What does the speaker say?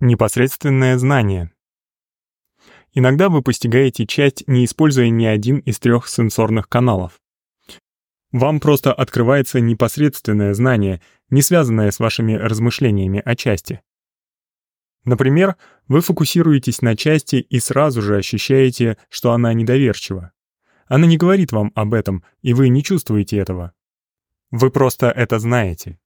Непосредственное знание. Иногда вы постигаете часть, не используя ни один из трех сенсорных каналов. Вам просто открывается непосредственное знание, не связанное с вашими размышлениями о части. Например, вы фокусируетесь на части и сразу же ощущаете, что она недоверчива. Она не говорит вам об этом, и вы не чувствуете этого. Вы просто это знаете.